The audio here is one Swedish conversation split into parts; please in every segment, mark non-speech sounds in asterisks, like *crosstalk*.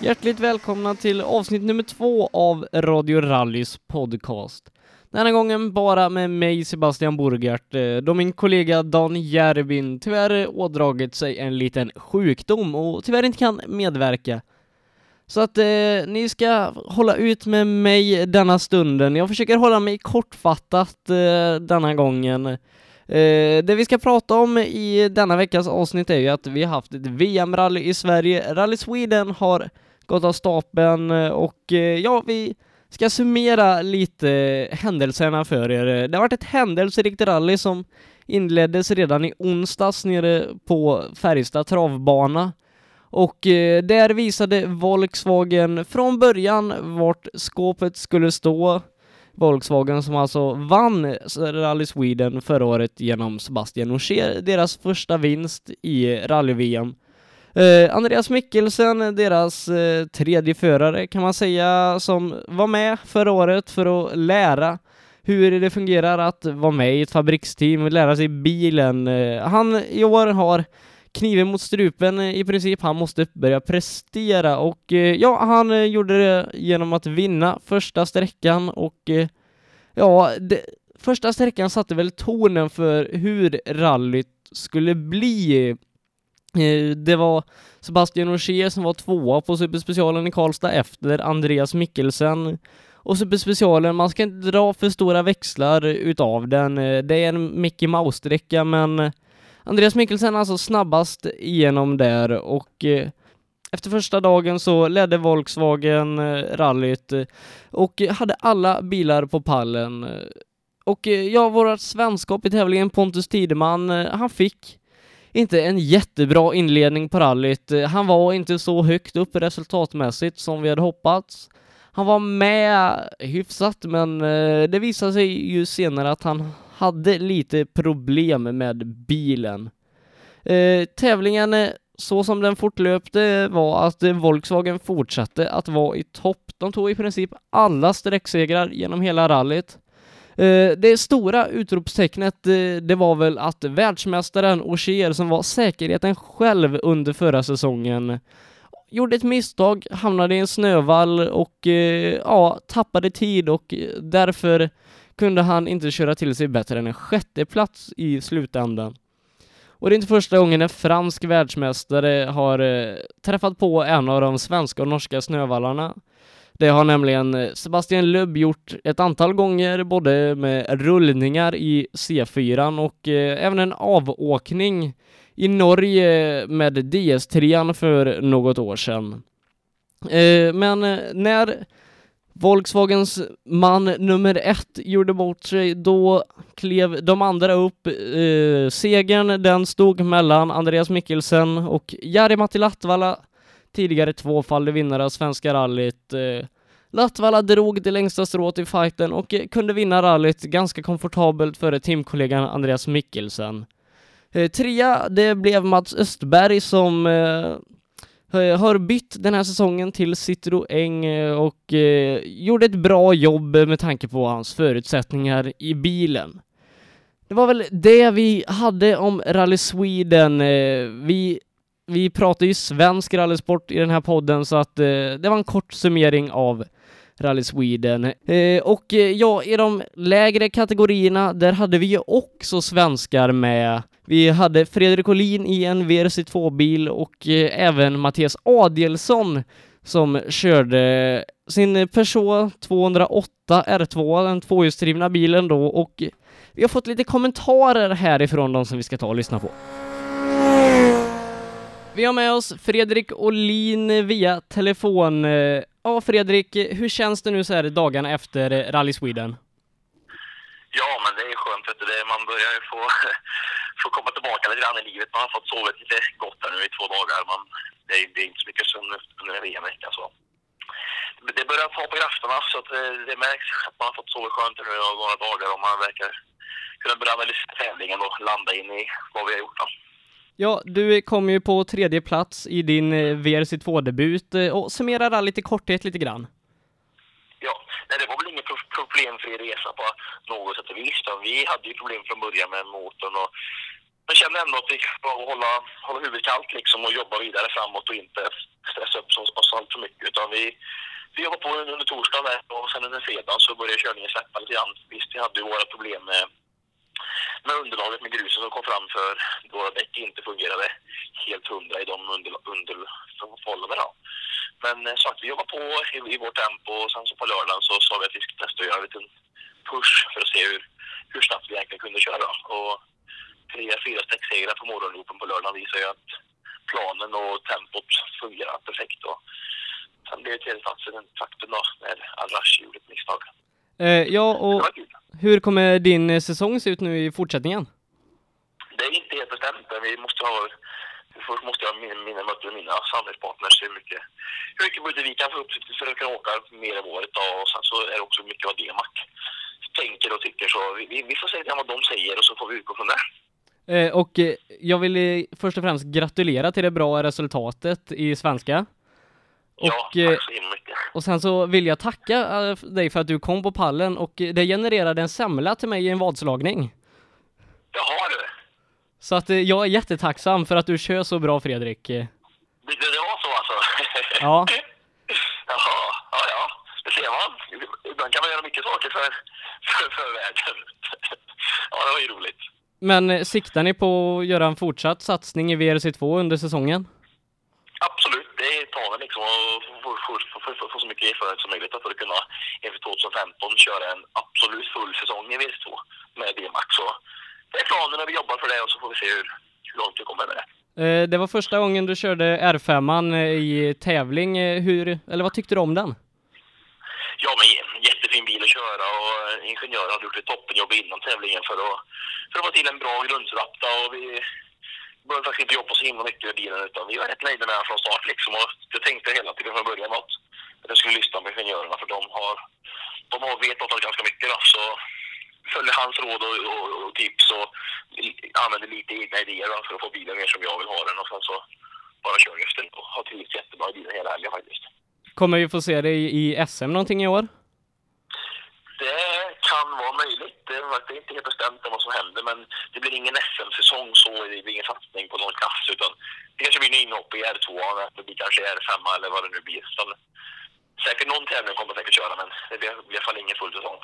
Hjärtligt välkomna till avsnitt nummer två av Radio Rallys podcast. Denna gången bara med mig Sebastian Borgart, eh, då min kollega Dan Järvin tyvärr ådragit sig en liten sjukdom och tyvärr inte kan medverka. Så att eh, ni ska hålla ut med mig denna stunden. Jag försöker hålla mig kortfattat eh, denna gången. Eh, det vi ska prata om i denna veckas avsnitt är ju att vi har haft ett VM-rally i Sverige. Rally Sweden har gått av stapeln eh, och eh, ja, vi ska summera lite händelserna för er. Det har varit ett händelserikt rally som inleddes redan i onsdags nere på Färjestad travbana. Och eh, där visade Volkswagen från början vart skåpet skulle stå. Volkswagen som alltså vann Rally Sweden förra året genom Sebastian Ogier, deras första vinst i rally-VM. Eh, Andreas Mikkelsen, deras eh, tredje förare kan man säga, som var med förra året för att lära hur det fungerar att vara med i ett fabriksteam, lära sig bilen. Eh, han i år har kniven mot strupen eh, i princip. Han måste börja prestera och eh, ja, han eh, gjorde det genom att vinna första sträckan och eh, ja, det, första sträckan satte väl tonen för hur rallyt skulle bli. Eh, det var Sebastian Ogier som var tvåa på Superspecialen i Karlstad efter Andreas Mikkelsen. Och Superspecialen, man ska inte dra för stora växlar utav den. Eh, det är en Mickey Mouse-sträcka men eh, Andreas Mikkelsen alltså snabbast igenom där och efter första dagen så ledde Volkswagen rallyt och hade alla bilar på pallen. Och ja, vårat svenskap i tävlingen Pontus Tideman, han fick inte en jättebra inledning på rallyt. Eh, han var inte så högt upp resultatmässigt som vi hade hoppats. Han var med hyfsat, men eh, det visade sig ju senare att han hade lite problem med bilen. Eh, tävlingen eh, så som den fortlöpte var att Volkswagen fortsatte att vara i topp. De tog i princip alla sträcksegrar genom hela rallyt. Eh, det stora utropstecknet eh, det var väl att världsmästaren Ogier som var säkerheten själv under förra säsongen gjorde ett misstag, hamnade i en snövall och eh, ja, tappade tid och därför kunde han inte köra till sig bättre än en sjätte plats i slutändan. Och det är inte första gången en fransk världsmästare har eh, träffat på en av de svenska och norska snövallarna. Det har nämligen eh, Sebastian Löb gjort ett antal gånger, både med rullningar i C4 och eh, även en avåkning i Norge med DS3 för något år sedan. Eh, men eh, när Volkswagens man nummer ett gjorde bort sig, då klev de andra upp. Eh, segern den stod mellan Andreas Mikkelsen och Jari-Matti Latvala, tidigare tvåfaldig vinnare av Svenska rallyt. Eh, Latvala drog det längsta strået i fighten och eh, kunde vinna rallyt ganska komfortabelt före teamkollegan Andreas Mikkelsen. Eh, trea, det blev Mats Östberg som har bytt den här säsongen till Citroën och eh, gjorde ett bra jobb med tanke på hans förutsättningar i bilen. Det var väl det vi hade om Rally Sweden. Eh, vi, vi pratar ju svensk rallysport i den här podden så att eh, det var en kort summering av Rally Sweden. Eh, och eh, ja, i de lägre kategorierna, där hade vi ju också svenskar med. Vi hade Fredrik Olin i en VRC2-bil och eh, även Mattias Adielsson som körde sin Peugeot 208 R2, den tvåhjulsdrivna bilen då och eh, vi har fått lite kommentarer härifrån de som vi ska ta och lyssna på. Vi har med oss Fredrik Olin via telefon. Eh, ja, Fredrik, hur känns det nu så här dagarna efter eh, Rally Sweden? Ja, men det är skönt. Vet du. Man börjar ju få, *laughs* få komma tillbaka lite grann i livet. Man har fått sova lite gott här nu i två dagar. Man, det, är, det är inte så mycket sömn under en VM-vecka. Så. Det börjar ta på krafterna så att det, det märks att man har fått sova skönt nu några dagar och man verkar kunna börja analysera tävlingen och landa in i vad vi har gjort. Då. Ja, du kom ju på tredje plats i din eh, VRC2-debut eh, och summerar rallyt i korthet lite grann. Ja, nej, det var väl ingen problemfri resa på något sätt och vis. Vi hade ju problem från början med motorn och men kände ändå att det gick bra att hålla, hålla huvudet kallt liksom och jobba vidare framåt och inte stressa upp oss, oss allt för mycket. Utan vi, vi jobbade på under torsdagen och sen under fredagen så började körningen släppa lite grann. Visst, vi hade ju våra problem med underlaget med gruset som kom fram för våra däck inte fungerade helt hundra i de underförhållandena. Men eh, så att vi jobbar på i, i vårt tempo och sen så på lördagen så sa vi att vi skulle testa att göra en liten push för att se hur, hur snabbt vi egentligen kunde köra. Och tre, fyra sträcksegrar på morgonropen på lördagen visar ju att planen och tempot fungerar perfekt. Och sen blev det tredjeplatsen en faktum då, när Arash gjorde ett misstag. Eh, ja, och hur kommer din eh, säsong se ut nu i fortsättningen? Det är inte helt bestämt, men vi måste ha Först måste jag ha mina, mina möten med mina samarbetspartners, hur mycket, hur mycket budget vi kan få upp för att kunna åka mer än året. Och sen så är det också mycket vad DMAC tänker och tycker. Så vi, vi får se vad de säger och så får vi utgå från det. Eh, och eh, jag vill först och främst gratulera till det bra resultatet i svenska. Och, ja, tack så himla mycket. Och sen så vill jag tacka dig för att du kom på pallen och det genererade en semla till mig i en vadslagning. Jaha du. Så att jag är jättetacksam för att du kör så bra Fredrik. Det, det var så alltså? *laughs* Ja. Jaha, ja ja. Det ser man. Ibland kan man göra mycket saker för, för, för världen. *laughs* ja, det var ju roligt. Men eh, siktar ni på att göra en fortsatt satsning i VRC2 under säsongen? Absolut, det är planen liksom att få, så mycket erfarenhet som möjligt för att kunna inför 2015 köra en absolut full säsong i VRC2 med D-Max. Det är planen och vi jobbar för det och så får vi se hur, hur långt vi kommer med det. Eh, det var första gången du körde R5 i tävling. Eh, hur, eller vad tyckte du om den? Ja, men jättefin bil att köra och ingenjören hade gjort ett toppenjobb innan tävlingen för att, för att få till en bra grundsratta och vi behövde faktiskt inte jobba så himla mycket med bilen utan vi var rätt nöjda med den från start liksom och jag tänkte hela tiden från början att jag skulle lyssna på ingenjörerna för de har, de har vetat ganska mycket då, så följde hans råd och, och, och tips och använde lite egna idéer för att få bilen mer som jag vill ha den och sen så bara kör efter och har trivts jättebra i bilen hela helgen faktiskt. Kommer vi få se dig i SM någonting i år? Det kan vara möjligt. Det är inte helt bestämt om vad som händer, men det blir ingen så. Det blir ingen satsning på någon klass, utan det kanske blir en inhopp i R2, det blir kanske R5 eller vad det nu blir. Så, säkert någon tävling kommer säkert köra, men det blir, i alla fall ingen full säsong.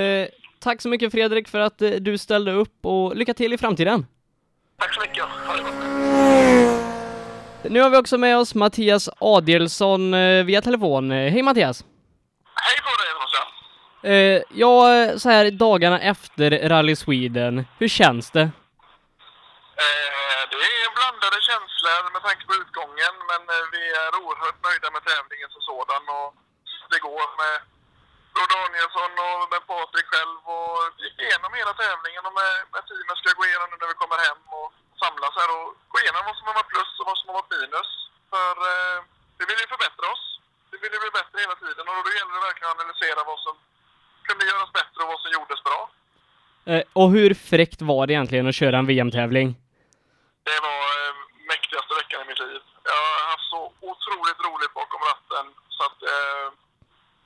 Eh, tack så mycket Fredrik för att eh, du ställde upp och lycka till i framtiden. Tack så mycket. Ha det gott. Nu har vi också med oss Mattias Adelsson eh, via telefon. Hej Mattias! Hej på dig Rosa! Eh, ja, så här dagarna efter Rally Sweden, hur känns det? Eh, det är blandade känslor med tanke på utgången, men eh, vi är oerhört nöjda med tävlingen som sådan och det går med Bror Danielsson och med Patrik själv och vi gick igenom hela tävlingen och med, med teamet ska gå igenom nu när vi kommer hem och samlas här och gå igenom vad som har varit plus och vad som har varit minus. För eh, vi vill ju förbättra oss. Vi vill ju bli bättre hela tiden och då gäller det verkligen att analysera vad som kunde göras bättre och vad som gjordes bra. Eh, och hur fräckt var det egentligen att köra en VM-tävling? Det var eh, mäktigaste veckan i mitt liv. Jag har haft så otroligt roligt bakom ratten så att eh,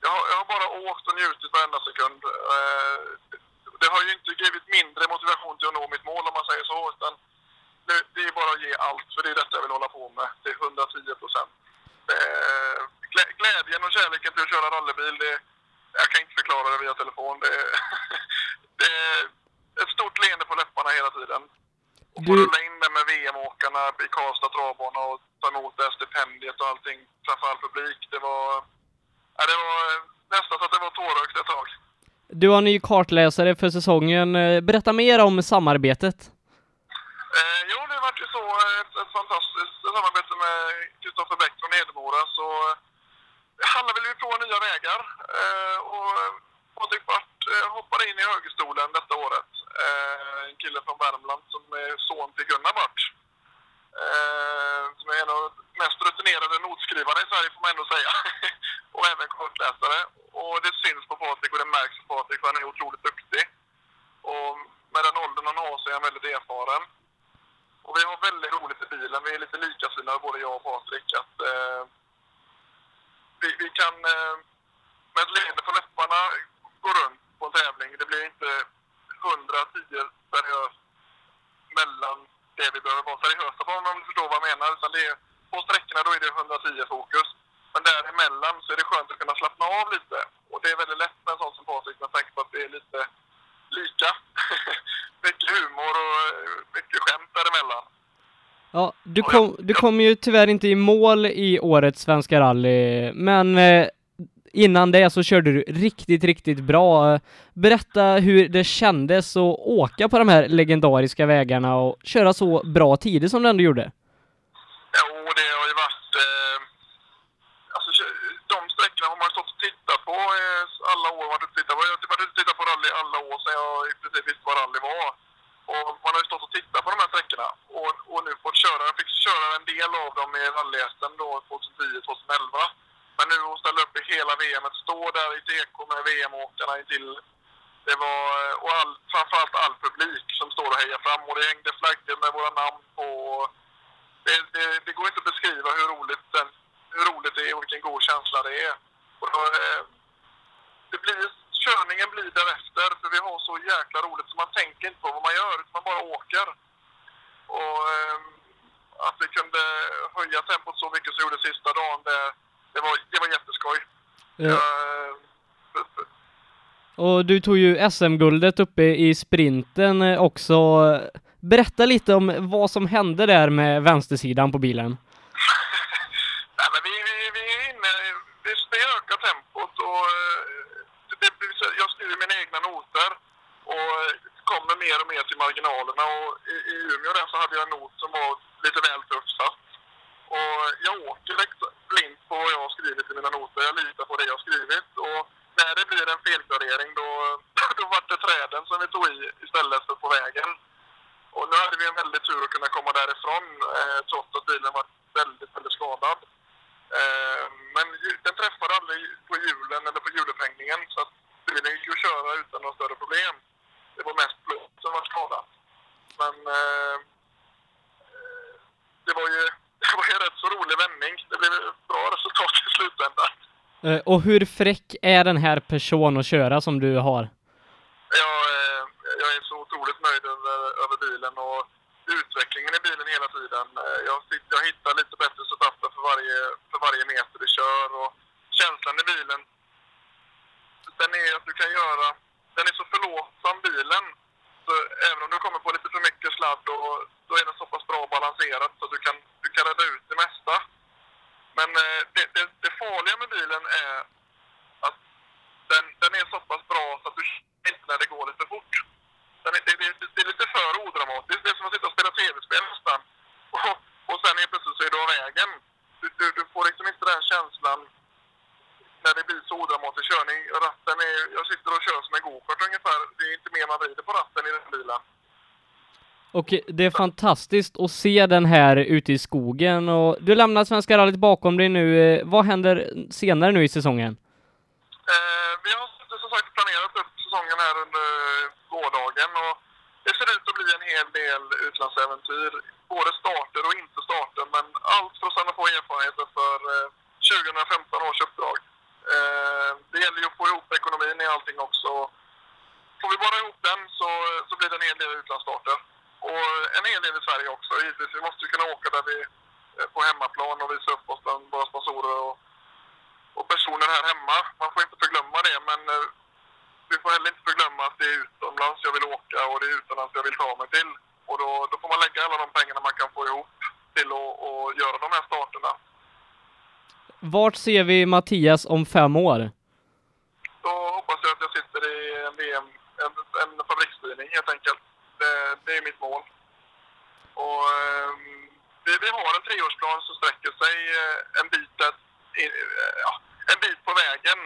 jag, har, jag har bara åkt och njutit varenda sekund. Eh, det har ju inte givit mindre motivation till att nå mitt mål om man säger så, utan det, det är bara att ge allt, för det är detta jag vill hålla på med till 110 procent. Eh, glädjen och kärleken till att köra rallybil, det, jag kan inte förklara det via telefon. Det, *laughs* det är ett stort leende på läpparna hela tiden. Och få rulla in det med VM-åkarna i Karlstad travbana och ta emot det stipendiet och allting framför all publik. Det var, ja, det var nästan så att det var tårögt ett tag. Du har ny kartläsare för säsongen. Berätta mer om samarbetet. Eh, jo, det vart ju så ett, ett fantastiskt samarbete med Kristoffer Bäck från Hedemora. Så alla vill ju prova nya vägar. Eh, och Patrik Bart eh, hoppade in i högerstolen detta året. Eh, en kille från Värmland som är son till Sverige får man ändå säga. *laughs* och även kortläsare. Och det syns på Patrik och det märks på Patrik för han är otroligt duktig. Och med den åldern han har så är han väldigt erfaren. Och vi har väldigt roligt i bilen. Vi är lite likasinnade både jag och Patrik. Att, eh, vi, vi, kan eh, med ett leende på läpparna gå runt på en tävling. Det blir inte 110 seriöst mellan det vi behöver vara seriösa på om du förstår vad jag menar. Utan det är 110 fokus. Men däremellan så är det skönt att kunna slappna av lite. Och det är väldigt lätt med en sån som Patrik med tanke på att det är lite lika. *laughs* mycket humor och eh, mycket skämt däremellan. Ja, du kom, du kom ju tyvärr inte i mål i årets Svenska rally, men eh, innan det så körde du riktigt, riktigt bra. Berätta hur det kändes att åka på de här legendariska vägarna och köra så bra tider som du ändå gjorde. Jo, det har ju varit... Eh, alltså, de sträckorna har man stått och tittat på eh, alla år. Man har tittat. Jag har varit ute och tittat på rally alla år sedan jag i princip visste vad rally var. Och man har ju stått och tittat på de här sträckorna och, och nu fått köra. Jag fick köra en del av dem i rally då 2010-2011. Men nu att ställa upp i hela VM, stå där i TK med VM-åkarna till det var, och all, framförallt all publik som står och hejar fram och det hängde flaggor med våra namn på. Det, det, det går inte att beskriva hur roligt, den, hur roligt det är och vilken god känsla det är. Och då, det blir, körningen blir därefter för vi har så jäkla roligt så man tänker inte på vad man gör utan man bara åker. Och eh, att vi kunde höja tempot så mycket som vi gjorde sista dagen, det, det, var, det var jätteskoj. Ja. Eh, Och du tog ju SM-guldet uppe i sprinten eh, också. Berätta lite om vad som hände där med vänstersidan på bilen. Nej, men vi, vi, vi är inne, vi, vi ökar tempot och eh, det, det, jag skriver mina egna noter och kommer mer och mer till marginalerna och i, i Umeå där så hade jag en not som var lite väl tufft satt. Och jag åker blint på vad jag har skrivit i mina noter. Jag litar på det jag har skrivit och när det blir en felklarering då, *clears throat* då var det träden som vi tog i istället för på vägen. Och nu hade vi en väldigt tur att kunna komma därifrån eh, trots att bilen var väldigt, väldigt skadad. Eh, men ju- den träffade aldrig på hjulen eller på hjulupphängningen så att bilen gick ju att köra utan några större problem. Det var mest blod som var skadat. Men eh, eh, det var ju det var ju en rätt så rolig vändning. Det blev ett bra resultat i slutändan. Eh, Eh, och hur fräck är den här personen att köra som du har? Jag, eh, jag är så otroligt nöjd över, över bilen och utvecklingen i bilen hela tiden. Eh, jag, sitter, jag hittar lite bättre substanser för varje, för varje meter vi kör och känslan i bilen, den är att du kan göra, den är så förlåtsam bilen. Så även om du kommer på lite för mycket sladd då, då är den så pass bra balanserad så att du kan, du kan rädda ut det mesta. Men eh, det, det, det farliga med bilen är att den, den är så pass bra så att du känner inte när det går lite fort. Den är, det, det, det är lite för odramatiskt. Det är som att sitta och spela tv-spel nästan. *laughs* Och, och sen helt plötsligt så är du av vägen. Du, du, du får liksom inte den känslan när det blir så odramatisk körning. Ratten är, jag sitter och kör som en gokart ungefär. Det är inte mer man vrider på ratten i den bilen. Och det är fantastiskt att se den här ute i skogen och du lämnar Svenska rallyt bakom dig nu. Eh, vad händer senare nu i säsongen? Eh, vi har som sagt planerat upp säsongen här under gårdagen och det ser ut att bli en hel del utlandsäventyr. Både starter och inte starter, men allt för att samla på erfarenheter för eh, 2015 års uppdrag. Eh, det gäller ju att få ihop ekonomin i allting också. Får vi bara ihop den så, så blir det en hel del utlandsstarter. Och en hel del i Sverige också. Givetvis, vi måste ju kunna åka där vi på hemmaplan och visa upp oss bland våra sponsorer och och personer här hemma. Man får inte förglömma det, men eh, vi får heller inte förglömma att det är utomlands jag vill åka och det är utomlands jag vill ta mig till. Och då, då får man lägga alla de pengarna man kan få ihop till att och göra de här starterna. Vart ser vi Mattias om fem år? Då hoppas jag att jag sitter i en VM, en, en fabriksstyrning helt enkelt. Eh, det, är mitt mål. Och ehm, vi, vi har en treårsplan som sträcker sig eh, en bit, eh, ja, en bit på vägen.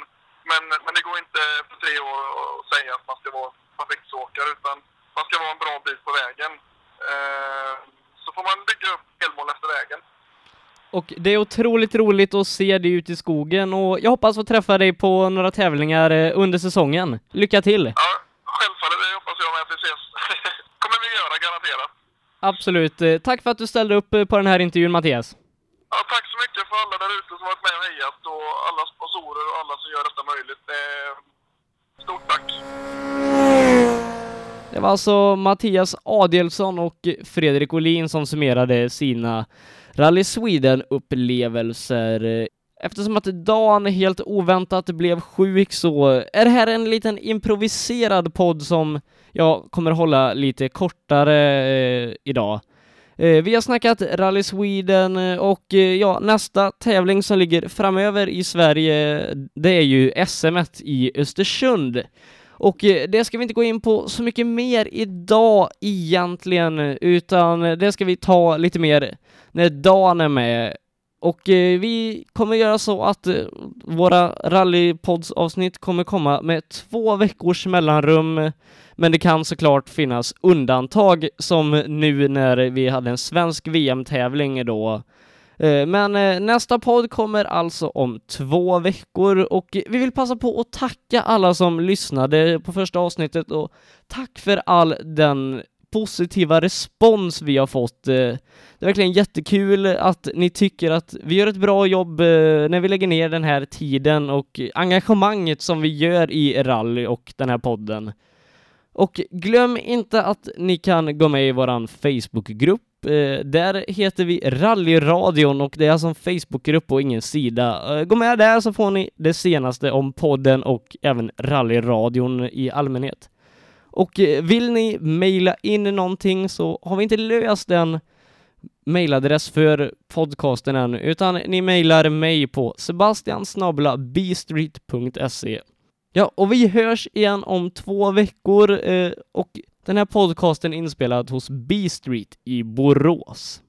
Men, men det går inte på tre år att säga att man ska vara fabriksåkare utan man ska vara en bra bit på vägen. Ehm, så får man bygga upp delmål efter vägen. Och det är otroligt roligt att se dig ute i skogen och jag hoppas få träffa dig på några tävlingar under säsongen. Lycka till! Ja, självfallet. Det hoppas jag med att vi ses. kommer vi göra, garanterat. Absolut. Eh, Tack för att du ställde upp eh, på den här intervjun Mattias. Ja, tack så mycket för alla där ute som varit med och hejat och alla sponsorer och alla som gör detta möjligt. Eh, Stort tack! Det var alltså Mattias Adelsson och Fredrik Olin som summerade sina Rally Sweden-upplevelser. Eftersom att Dan helt oväntat blev sjuk så är det här en liten improviserad podd som jag kommer hålla lite kortare eh, idag. Eh, vi har snackat Rally Sweden eh, och eh, ja, nästa tävling som ligger framöver i Sverige, det är ju SM i Östersund. Och eh, det ska vi inte gå in på så mycket mer idag egentligen, utan eh, det ska vi ta lite mer när Dan är med. Och eh, vi kommer göra så att eh, våra rallypoddsavsnitt kommer komma med två veckors mellanrum, men det kan såklart finnas undantag som nu när vi hade en svensk VM-tävling då. Eh, Men eh, nästa podd kommer alltså om två veckor och vi vill passa på att tacka alla som lyssnade på första avsnittet och tack för all den positiva respons vi har fått. Eh, det är verkligen jättekul att ni tycker att vi gör ett bra jobb eh, när vi lägger ner den här tiden och engagemanget som vi gör i rally och den här podden. Och glöm inte att ni kan gå med i våran Facebookgrupp. Eh, där heter vi Rallyradion och det är alltså en Facebookgrupp och ingen sida. Gå med där så får ni det senaste om podden och även rallyradion i allmänhet. Och eh, vill ni mejla in någonting så har vi inte löst den mejladress för podcasten än, utan ni mejlar mig på sebastiansnablabstreet.se. Ja, och vi hörs igen om två veckor eh, och den här podcasten är inspelad hos B Street i Borås.